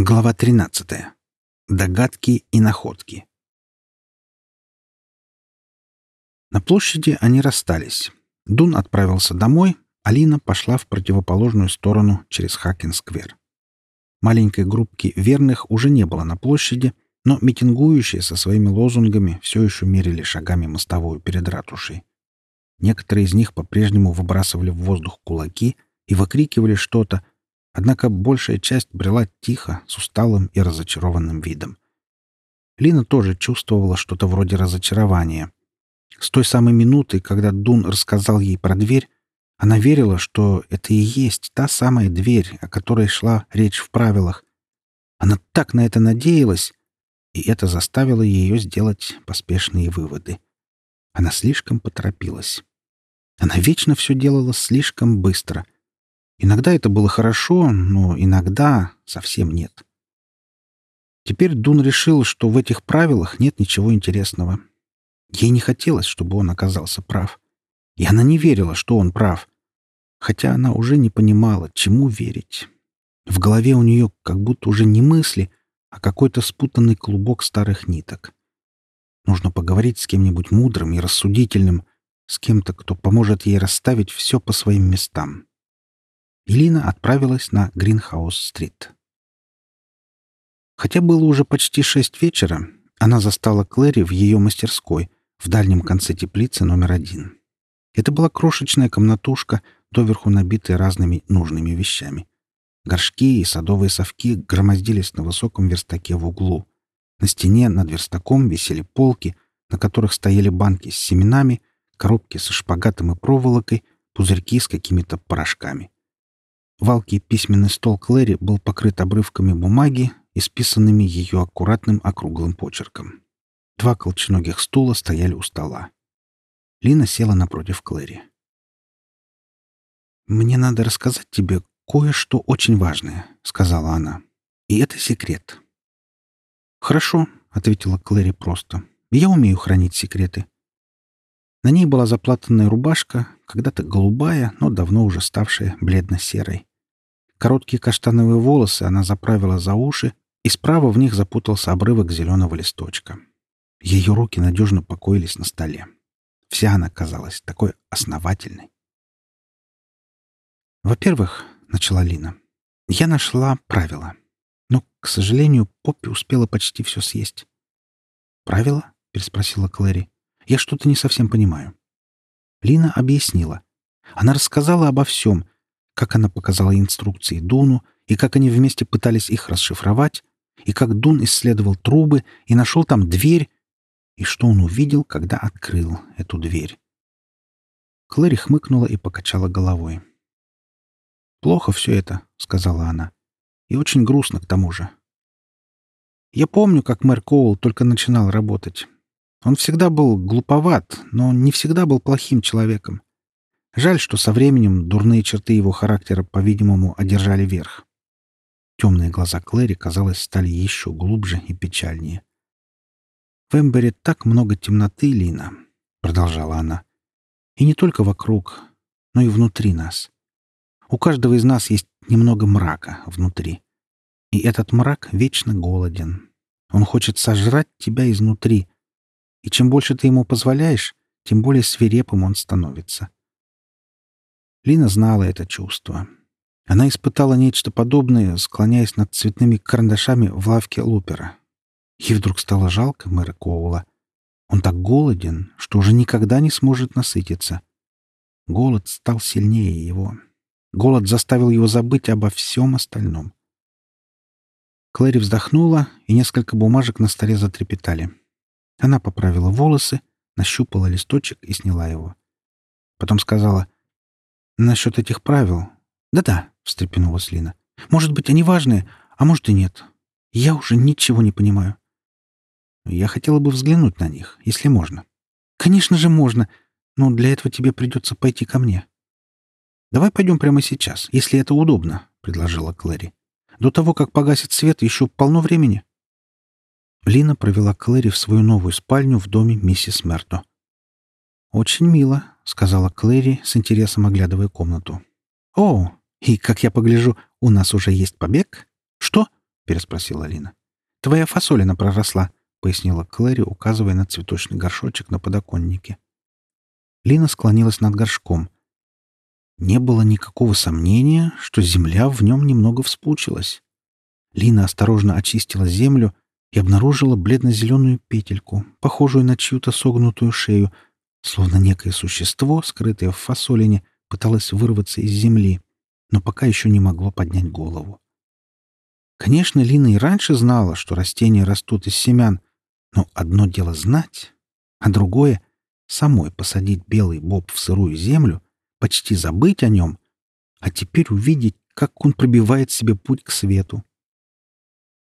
Глава 13. Догадки и находки. На площади они расстались. Дун отправился домой, Алина пошла в противоположную сторону через Хакен-сквер. Маленькой группки верных уже не было на площади, но митингующие со своими лозунгами все еще мерили шагами мостовую перед ратушей. Некоторые из них по-прежнему выбрасывали в воздух кулаки и выкрикивали что-то, Однако большая часть брела тихо, с усталым и разочарованным видом. Лина тоже чувствовала что-то вроде разочарования. С той самой минуты, когда Дун рассказал ей про дверь, она верила, что это и есть та самая дверь, о которой шла речь в правилах. Она так на это надеялась, и это заставило ее сделать поспешные выводы. Она слишком поторопилась. Она вечно все делала слишком быстро — Иногда это было хорошо, но иногда совсем нет. Теперь Дун решил, что в этих правилах нет ничего интересного. Ей не хотелось, чтобы он оказался прав. И она не верила, что он прав. Хотя она уже не понимала, чему верить. В голове у нее как будто уже не мысли, а какой-то спутанный клубок старых ниток. Нужно поговорить с кем-нибудь мудрым и рассудительным, с кем-то, кто поможет ей расставить все по своим местам. Илина отправилась на Гринхаус-стрит. Хотя было уже почти шесть вечера, она застала Клэри в ее мастерской в дальнем конце теплицы номер один. Это была крошечная комнатушка, доверху набитая разными нужными вещами. Горшки и садовые совки громоздились на высоком верстаке в углу. На стене над верстаком висели полки, на которых стояли банки с семенами, коробки со шпагатом и проволокой, пузырьки с какими-то порошками. Валкий письменный стол Клэри был покрыт обрывками бумаги, исписанными ее аккуратным округлым почерком. Два колченогих стула стояли у стола. Лина села напротив Клэри. «Мне надо рассказать тебе кое-что очень важное», — сказала она. «И это секрет». «Хорошо», — ответила Клэри просто. «Я умею хранить секреты». На ней была заплатанная рубашка, когда-то голубая, но давно уже ставшая бледно-серой. Короткие каштановые волосы она заправила за уши, и справа в них запутался обрывок зеленого листочка. Ее руки надежно покоились на столе. Вся она казалась такой основательной. «Во-первых, — начала Лина, — я нашла правила. Но, к сожалению, Поппи успела почти все съесть». «Правила?» — переспросила Клэри. «Я что-то не совсем понимаю». Лина объяснила. Она рассказала обо всем, как она показала инструкции Дуну, и как они вместе пытались их расшифровать, и как Дун исследовал трубы и нашел там дверь, и что он увидел, когда открыл эту дверь. Клэри хмыкнула и покачала головой. «Плохо все это», — сказала она, — «и очень грустно к тому же. Я помню, как мэр Коул только начинал работать. Он всегда был глуповат, но не всегда был плохим человеком. Жаль, что со временем дурные черты его характера, по-видимому, одержали верх. Темные глаза Клэри, казалось, стали еще глубже и печальнее. «В Эмбере так много темноты, Лина», — продолжала она. «И не только вокруг, но и внутри нас. У каждого из нас есть немного мрака внутри. И этот мрак вечно голоден. Он хочет сожрать тебя изнутри. И чем больше ты ему позволяешь, тем более свирепым он становится. Лина знала это чувство. Она испытала нечто подобное, склоняясь над цветными карандашами в лавке Лупера. Ей вдруг стало жалко мэра Коула. Он так голоден, что уже никогда не сможет насытиться. Голод стал сильнее его. Голод заставил его забыть обо всем остальном. Клэри вздохнула, и несколько бумажек на столе затрепетали. Она поправила волосы, нащупала листочек и сняла его. Потом сказала — «Насчет этих правил?» «Да-да», — встрепенулась Лина. «Может быть, они важные, а может и нет. Я уже ничего не понимаю». «Я хотела бы взглянуть на них, если можно». «Конечно же можно, но для этого тебе придется пойти ко мне». «Давай пойдем прямо сейчас, если это удобно», — предложила Клэри. «До того, как погасит свет, еще полно времени». Лина провела Клэри в свою новую спальню в доме миссис Мерто. «Очень мило», — сказала Клэри, с интересом оглядывая комнату. «О, и, как я погляжу, у нас уже есть побег? Что? переспросила Лина. «Твоя фасолина проросла», — пояснила Клэри, указывая на цветочный горшочек на подоконнике. Лина склонилась над горшком. Не было никакого сомнения, что земля в нем немного вспучилась. Лина осторожно очистила землю и обнаружила бледно-зеленую петельку, похожую на чью-то согнутую шею, словно некое существо, скрытое в фасолине, пыталось вырваться из земли, но пока еще не могло поднять голову. Конечно, Лина и раньше знала, что растения растут из семян, но одно дело знать, а другое — самой посадить белый боб в сырую землю, почти забыть о нем, а теперь увидеть, как он пробивает себе путь к свету.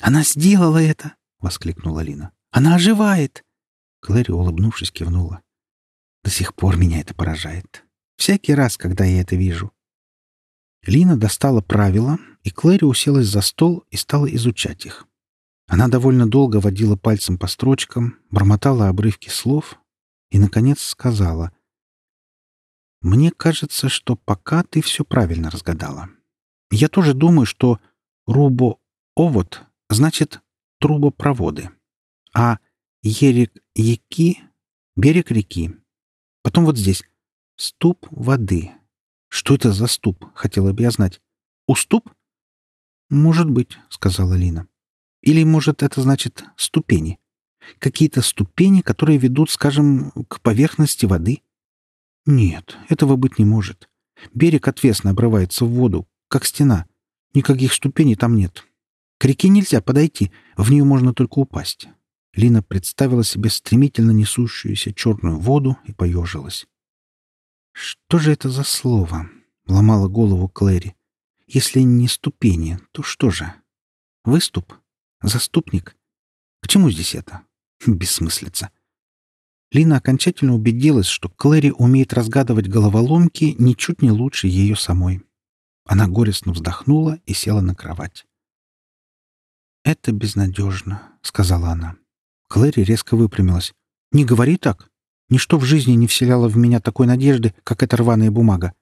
«Она сделала это!» — воскликнула Лина. «Она оживает!» Клэри, улыбнувшись, кивнула. «До сих пор меня это поражает. Всякий раз, когда я это вижу». Лина достала правила, и Клэри уселась за стол и стала изучать их. Она довольно долго водила пальцем по строчкам, бормотала обрывки слов и, наконец, сказала. «Мне кажется, что пока ты все правильно разгадала. Я тоже думаю, что рубо-овод значит трубопроводы, а ерек-яки — берег реки. Потом вот здесь — ступ воды. Что это за ступ, хотела бы я знать. Уступ? Может быть, сказала Лина. Или, может, это значит ступени. Какие-то ступени, которые ведут, скажем, к поверхности воды? Нет, этого быть не может. Берег отвесно обрывается в воду, как стена. Никаких ступеней там нет. К реке нельзя подойти, в нее можно только упасть. Лина представила себе стремительно несущуюся черную воду и поежилась. «Что же это за слово?» — ломала голову Клэри. «Если не ступени, то что же? Выступ? Заступник? К чему здесь это? Бессмыслица». Лина окончательно убедилась, что Клэри умеет разгадывать головоломки ничуть не лучше ее самой. Она горестно вздохнула и села на кровать. «Это безнадежно», — сказала она. Клэри резко выпрямилась. «Не говори так. Ничто в жизни не вселяло в меня такой надежды, как эта рваная бумага.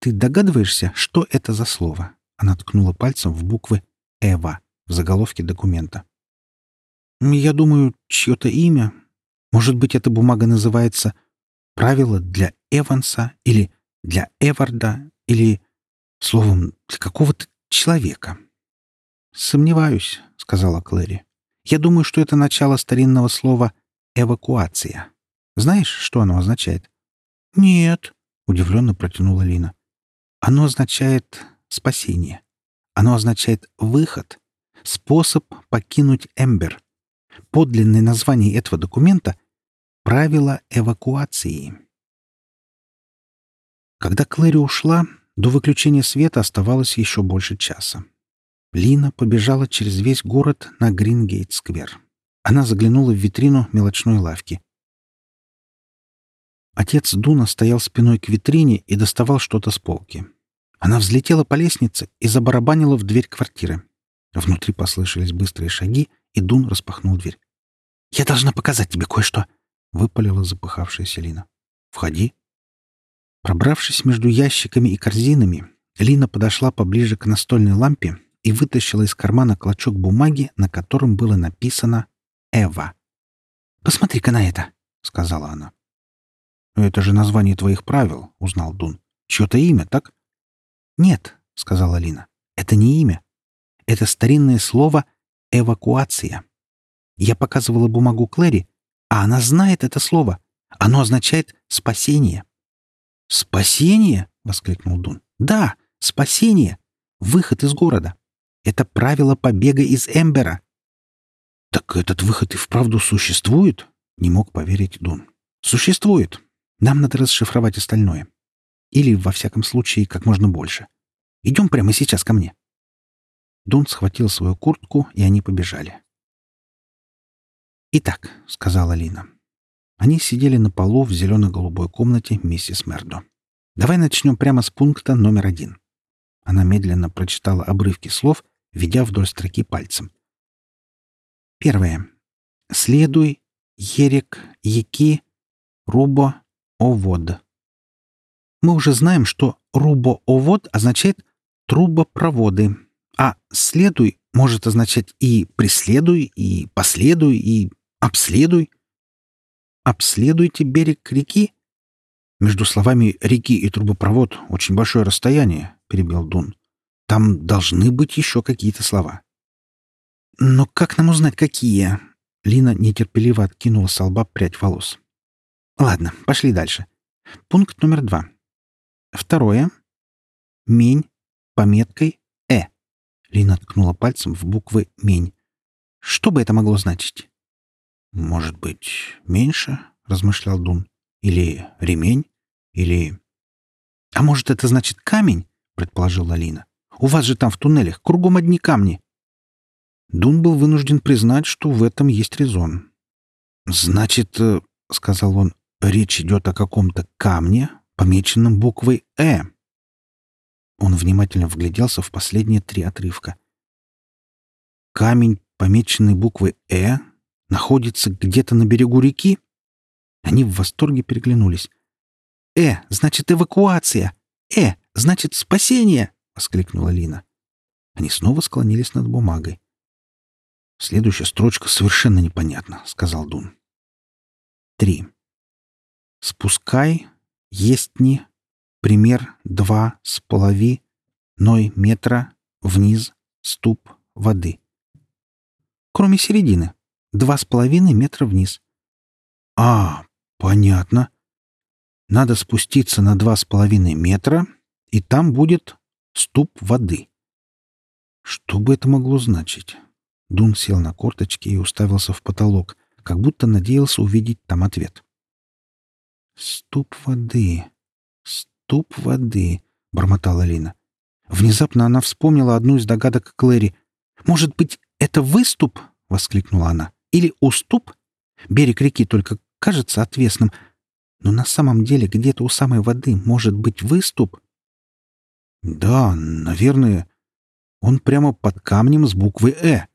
Ты догадываешься, что это за слово?» Она ткнула пальцем в буквы «Эва» в заголовке документа. «Я думаю, чье-то имя. Может быть, эта бумага называется «Правило для Эванса» или «Для Эварда» или, словом, для какого-то человека». «Сомневаюсь», — сказала Клэри. «Я думаю, что это начало старинного слова «эвакуация». Знаешь, что оно означает?» «Нет», — удивленно протянула Лина. «Оно означает спасение. Оно означает выход, способ покинуть Эмбер. Подлинное название этого документа — «Правила эвакуации». Когда Клэри ушла, до выключения света оставалось еще больше часа. Лина побежала через весь город на Грингейт-сквер. Она заглянула в витрину мелочной лавки. Отец Дуна стоял спиной к витрине и доставал что-то с полки. Она взлетела по лестнице и забарабанила в дверь квартиры. Внутри послышались быстрые шаги, и Дун распахнул дверь. «Я должна показать тебе кое-что!» — выпалила запыхавшаяся Лина. «Входи». Пробравшись между ящиками и корзинами, Лина подошла поближе к настольной лампе и вытащила из кармана клочок бумаги, на котором было написано «Эва». «Посмотри-ка на это», — сказала она. «Это же название твоих правил», — узнал Дун. «Чье-то имя, так?» «Нет», — сказала Лина. «Это не имя. Это старинное слово «эвакуация». Я показывала бумагу Клэри, а она знает это слово. Оно означает «спасение». «Спасение?» — воскликнул Дун. «Да, спасение. Выход из города. Это правило побега из Эмбера». «Так этот выход и вправду существует?» — не мог поверить Дун. «Существует. Нам надо расшифровать остальное. Или, во всяком случае, как можно больше. Идем прямо сейчас ко мне». Дун схватил свою куртку, и они побежали. «Итак», — сказала Лина. Они сидели на полу в зелено-голубой комнате миссис Мердо. «Давай начнем прямо с пункта номер один». Она медленно прочитала обрывки слов, ведя вдоль строки пальцем. Первое. Следуй, ерек, яки, рубо, овод. Мы уже знаем, что рубо-овод означает трубопроводы, а следуй может означать и «преследуй», и «последуй», и «обследуй». «Обследуйте берег реки»? Между словами «реки» и «трубопровод» очень большое расстояние, — перебил Дун. Там должны быть еще какие-то слова. Но как нам узнать, какие? Лина нетерпеливо откинула с лба прядь волос. Ладно, пошли дальше. Пункт номер два. Второе. Мень пометкой «э». Лина ткнула пальцем в буквы «мень». Что бы это могло значить? «Может быть, меньше?» — размышлял Дун. «Или ремень? Или...» «А может, это значит камень?» — предположила Лина. «У вас же там в туннелях кругом одни камни». Дун был вынужден признать, что в этом есть резон. «Значит, э, — сказал он, — речь идет о каком-то камне, помеченном буквой «Э». Он внимательно вгляделся в последние три отрывка. «Камень, помеченный буквой «Э», находится где-то на берегу реки?» Они в восторге переглянулись. «Э, значит, эвакуация! Э, значит, спасение!» — воскликнула Лина. Они снова склонились над бумагой. «Следующая строчка совершенно непонятна», — сказал Дун. Три. «Спускай, есть не, пример два с полови, ной метра, вниз, ступ воды». Кроме середины. Два с половиной метра вниз. А, понятно. Надо спуститься на два с половиной метра, и там будет ступ воды. Что бы это могло значить? Дун сел на корточки и уставился в потолок, как будто надеялся увидеть там ответ. «Ступ воды, ступ воды», — бормотала Лина. Внезапно она вспомнила одну из догадок Клэри. «Может быть, это выступ?» — воскликнула она. Или уступ? Берег реки только кажется отвесным, но на самом деле где-то у самой воды может быть выступ. Да, наверное, он прямо под камнем с буквой «Э».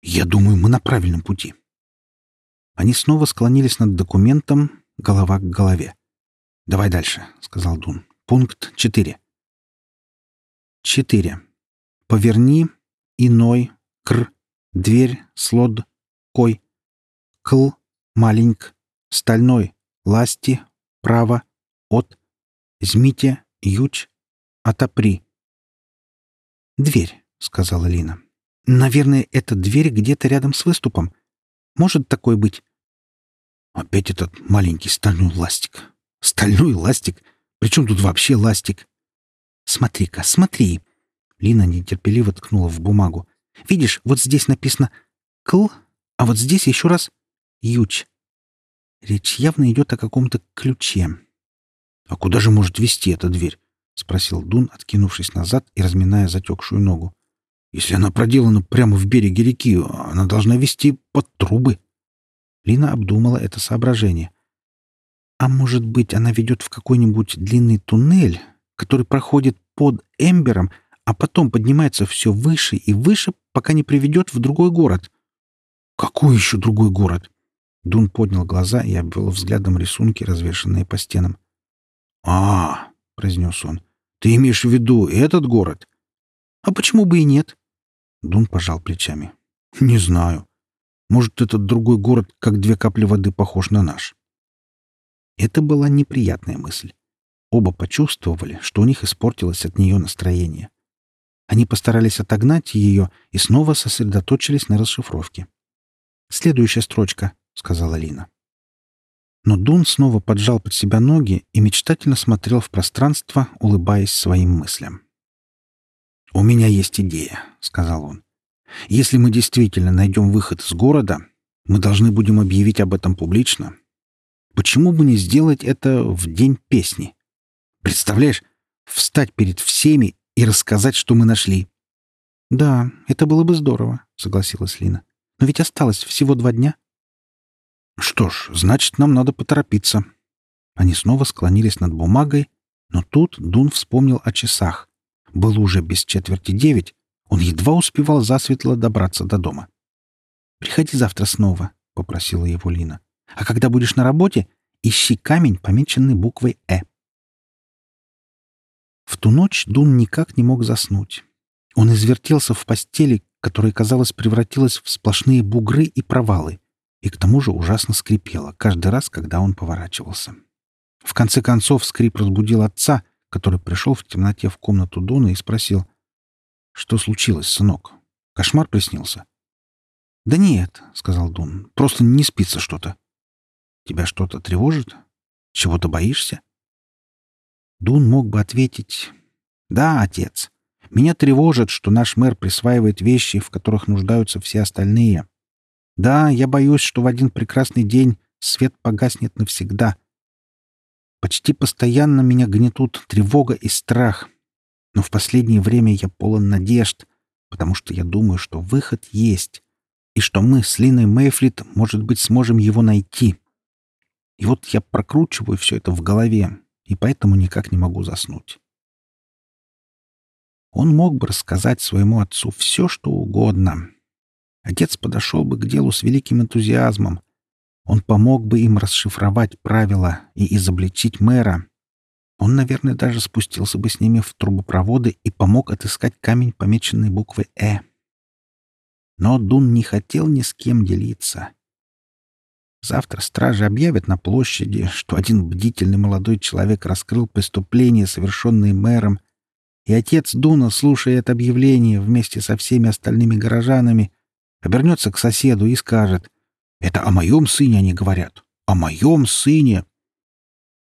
Я думаю, мы на правильном пути. Они снова склонились над документом, голова к голове. «Давай дальше», — сказал Дун. «Пункт 4». «4. Поверни, иной, кр, дверь, слод, кой, кл, маленьк, стальной, ласти, право, от, змите, юч, отопри. «Дверь», — сказала Лина. «Наверное, эта дверь где-то рядом с выступом. Может такое быть?» «Опять этот маленький стальной ластик. Стальной ластик? Причем тут вообще ластик?» «Смотри-ка, смотри!» Лина нетерпеливо ткнула в бумагу. «Видишь, вот здесь написано «кл», а вот здесь еще раз «юч». Речь явно идет о каком-то ключе. «А куда же может вести эта дверь?» — спросил Дун, откинувшись назад и разминая затекшую ногу. «Если она проделана прямо в береге реки, она должна вести под трубы». Лина обдумала это соображение. «А может быть, она ведет в какой-нибудь длинный туннель, который проходит под Эмбером, а потом поднимается все выше и выше, пока не приведет в другой город?» «Какой еще другой город?» Дун поднял глаза и обвел взглядом рисунки, развешанные по стенам. «А, — произнес он, — ты имеешь в виду этот город?» «А почему бы и нет?» Дун пожал плечами. «Не знаю. Может, этот другой город, как две капли воды, похож на наш?» Это была неприятная мысль. Оба почувствовали, что у них испортилось от нее настроение. Они постарались отогнать ее и снова сосредоточились на расшифровке. «Следующая строчка», — сказала Лина. Но Дун снова поджал под себя ноги и мечтательно смотрел в пространство, улыбаясь своим мыслям. «У меня есть идея», — сказал он. «Если мы действительно найдем выход из города, мы должны будем объявить об этом публично. Почему бы не сделать это в день песни? Представляешь, встать перед всеми и рассказать, что мы нашли?» «Да, это было бы здорово», — согласилась Лина. Но ведь осталось всего два дня. Что ж, значит, нам надо поторопиться. Они снова склонились над бумагой, но тут Дун вспомнил о часах. Было уже без четверти девять. Он едва успевал засветло добраться до дома. «Приходи завтра снова», — попросила его Лина. «А когда будешь на работе, ищи камень, помеченный буквой «Э». В ту ночь Дун никак не мог заснуть. Он извертелся в постели, которая, казалось, превратилась в сплошные бугры и провалы, и к тому же ужасно скрипела каждый раз, когда он поворачивался. В конце концов скрип разбудил отца, который пришел в темноте в комнату Дона и спросил, «Что случилось, сынок? Кошмар приснился?» «Да нет», — сказал Дун, — «просто не спится что-то». «Тебя что-то тревожит? Чего-то боишься?» Дун мог бы ответить, «Да, отец, меня тревожит, что наш мэр присваивает вещи, в которых нуждаются все остальные. Да, я боюсь, что в один прекрасный день свет погаснет навсегда. Почти постоянно меня гнетут тревога и страх. Но в последнее время я полон надежд, потому что я думаю, что выход есть, и что мы с Линой Мейфрид, может быть, сможем его найти. И вот я прокручиваю все это в голове, и поэтому никак не могу заснуть. Он мог бы рассказать своему отцу все, что угодно. Отец подошел бы к делу с великим энтузиазмом. Он помог бы им расшифровать правила и изобличить мэра. Он, наверное, даже спустился бы с ними в трубопроводы и помог отыскать камень, помеченный буквой «Э». Но Дун не хотел ни с кем делиться. Завтра стражи объявят на площади, что один бдительный молодой человек раскрыл преступление, совершенное мэром, и отец Дуна, слушая это объявление вместе со всеми остальными горожанами, обернется к соседу и скажет «Это о моем сыне они говорят, о моем сыне!»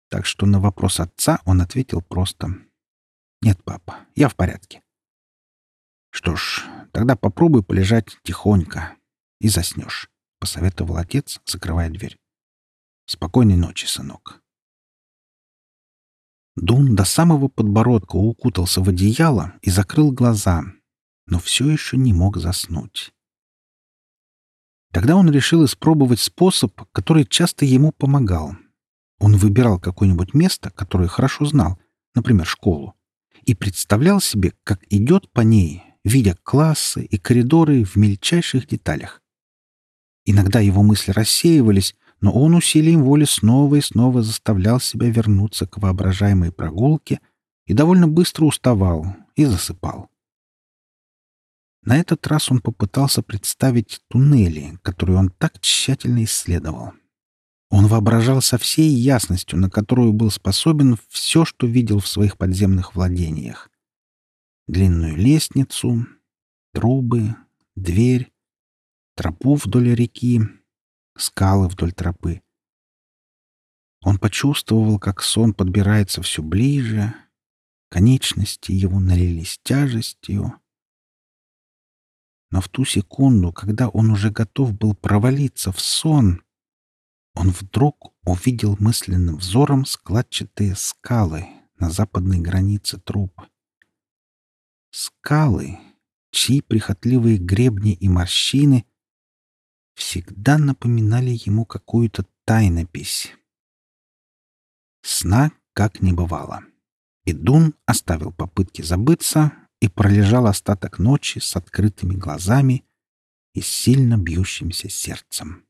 Так что на вопрос отца он ответил просто «Нет, папа, я в порядке». «Что ж, тогда попробуй полежать тихонько и заснешь», — посоветовал отец, закрывая дверь. «Спокойной ночи, сынок». Дун до самого подбородка укутался в одеяло и закрыл глаза, но все еще не мог заснуть. Тогда он решил испробовать способ, который часто ему помогал. Он выбирал какое-нибудь место, которое хорошо знал, например, школу, и представлял себе, как идет по ней, видя классы и коридоры в мельчайших деталях. Иногда его мысли рассеивались, но он усилием воли снова и снова заставлял себя вернуться к воображаемой прогулке и довольно быстро уставал и засыпал. На этот раз он попытался представить туннели, которые он так тщательно исследовал. Он воображал со всей ясностью, на которую был способен все, что видел в своих подземных владениях. Длинную лестницу, трубы, дверь, тропу вдоль реки, скалы вдоль тропы. Он почувствовал, как сон подбирается все ближе, конечности его налились тяжестью. Но в ту секунду, когда он уже готов был провалиться в сон, он вдруг увидел мысленным взором складчатые скалы на западной границе труп. Скалы, чьи прихотливые гребни и морщины всегда напоминали ему какую-то тайнопись. Сна как не бывало. И Дун оставил попытки забыться и пролежал остаток ночи с открытыми глазами и сильно бьющимся сердцем.